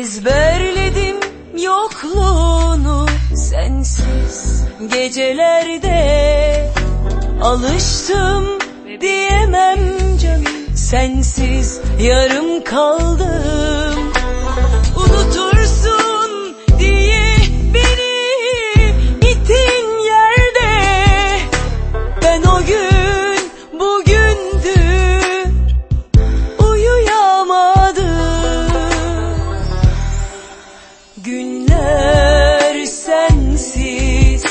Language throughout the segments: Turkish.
Ezberledim yokluğunu sensiz gecelerde. Alıştım diyemem canım sensiz yarım kaldım. Unutursun Günler sensiz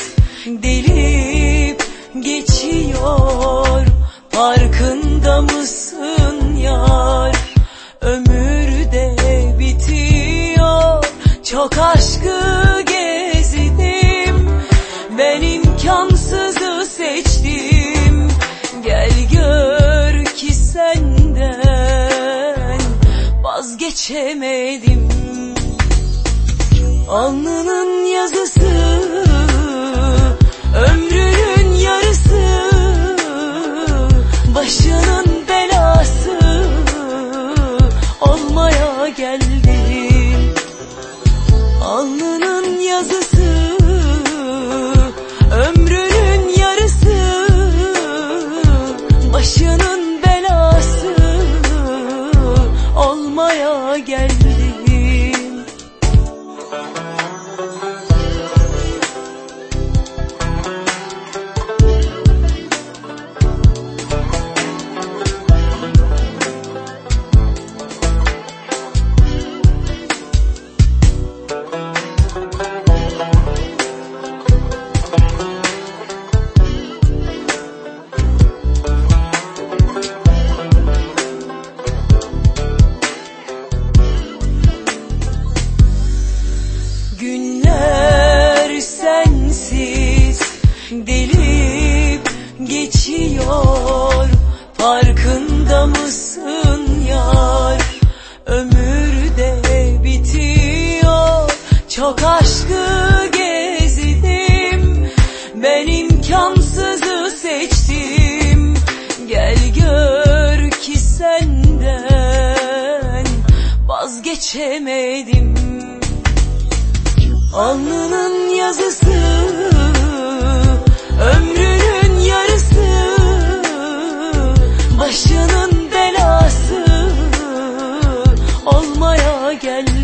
delip geçiyor. Farkında mısın yar? Ömür de bitiyor. Çok aşkı gezdim. Ben imkansızı seçtim. Gel gör ki senden Vazgeçemedim Alnının yazısı Ömrünün yarısı Başının belası Olmaya geldim Alnının yazısı Ömrünün yarısı Başının belası Olmaya geldim Günler sensiz delip geçiyor Farkında mısın yar? Ömür de bitiyor Çok aşkı gezdim. Ben imkansızı seçtim. Gel gör ki senden Vazgeçemedim Alnının yazısı Ömrünün yarısı Başının belası Olmaya geldi.